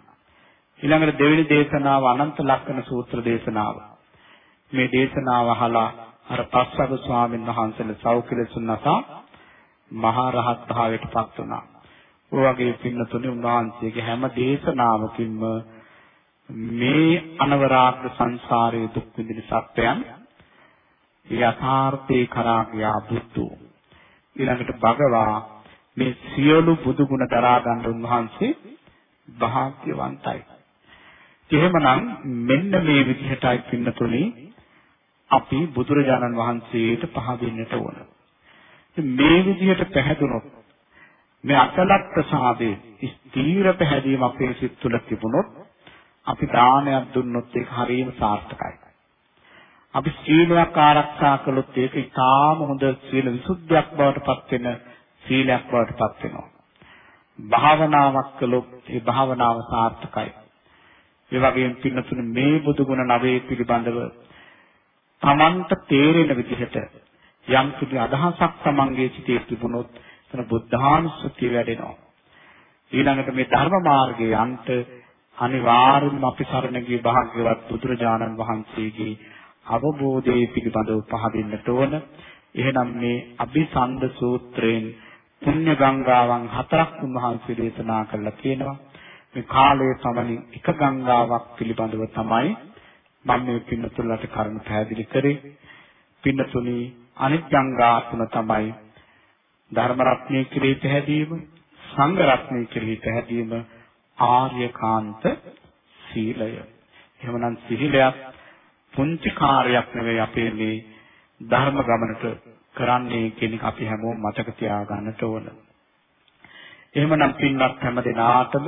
ඊළඟට දෙවෙනි දේශනාව අනන්ත ලක්ෂණ සූත්‍ර දේශනාව. මේ දේශනාව අහලා අර පස්වග ස්වාමීන් වහන්සේලා සෞඛ්‍යලසුන්නසා මහා රහත් භාවයට පත් වුණා. ඔය වගේ පින්නතුනේ උන්වහන්සේගේ හැම දේශනාවකින්ම මේ අනවරාග්‍ර සංසාරයේ දුක් විඳින සත්‍යයන් යථාර්ථේ කරා ගියා බුද්ධෝ ඊළඟට භගවා මේ සියලු බුදු ගුණ දරා ගන්න උන්වහන්සේ භාග්‍යවන්තයි. එහෙමනම් මෙන්න මේ විදිහටයි පින්නතුනේ අපි බුදුරජාණන් වහන්සේට පහදින්නට ඕන. මේ විදිහට පැහැදුනොත් මේ අකලත් ප්‍රසාදේ ස්ථීර පැහැදීම අපේ සිත් තුළ තිබුණොත් අපි දානයක් දුන්නොත් ඒක හරියම සාර්ථකයි. අපි සීලයක් ආරක්ෂා කළොත් ඒක ඉතාම හොඳ සීල විසුද්ධියක් බවට පත් වෙන සීලයක් බවට පත් වෙනවා. භාවනාවක් කළොත් ඒ භාවනාව සාර්ථකයි. ඒ වගේම පින්නතුනේ මේ බුදු ගුණ නවයේ පිළිබඳව තමන්ට තේරෙන විදිහට යම් කිසි අදහසක් තමන්ගේ සිතේ තිබුණොත් එතන බුද්ධානුස්සතිය වැඩෙනවා. ඊළඟට මේ ධර්ම මාර්ගයේ අන්ත අනිවාර්යයෙන්ම අපි සරණ ගිය භාග්‍යවත් බුදුරජාණන් වහන්සේගේ අවබෝධයේ පිළිබඳව පහදින්නට ඕන. එහෙනම් මේ අභිසන්ද සූත්‍රයෙන් පුණ්‍ය ගංගාවන් හතරක් උන්වහන්සේ දේශනා කළා කියනවා. මේ කාලයේ පමණින් එක ගංගාවක් පිළිබඳව තමයි මම මේ පින්නතුලට කරුණු පැහැදිලි කරේ. පින්නතුනි අනිත් ගංගා තුන තමයි ධර්ම රත්නයේ කෙරෙහි පැහැදීම, සංඝ රත්නයේ කෙරෙහි පැහැදීම, ආර්යකාන්ත සීලය. එහෙමනම් සීලයක් පුංචි කාර්යයක් නෙවෙයි අපේ මේ ධර්ම ගමනට කරන්නේ කියන එක අපි හැමෝම මතක තියාගන්නට ඕන. එහෙමනම් පින්වත් හැම දිනාටම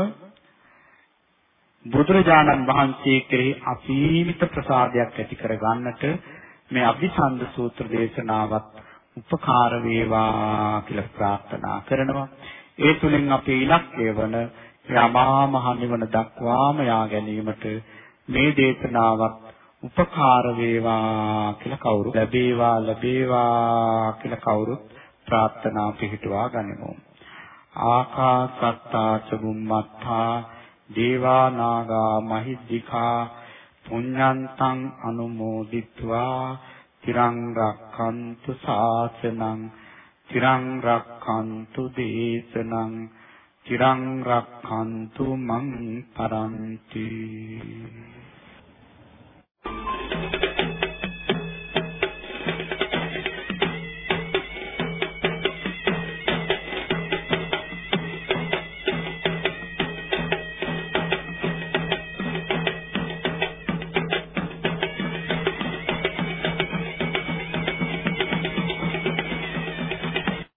බුදුරජාණන් වහන්සේ කෙරෙහි අසීමිත ප්‍රසාදයක් ඇති කර ගන්නට මේ අභිසන්ද සූත්‍ර දේශනාවත් උපකාර වේවා කියලා ප්‍රාර්ථනා කරනවා. ඒ තුලින් අපේ ඉලක්කය වන යමා මහ නිවන දක්වාම යා ගැනීමට මේ දේශනාවත් උපකාර වේවා කියලා කවුරු ලැබේවා ලැබේවා කියලා කවුරුත් ප්‍රාර්ථනා පිහිටුවා ගනිමු. ආකාසත්තා ච බුම්මත්තා දේවා නාග මහිද්దికා පුඤ්ඤන්තං අනුමෝදිත්වා තිරං රක්ඛන්තු ශාසනං තිරං රක්ඛන්තු දේශනං තිරං රක්ඛන්තු මං පරන්ති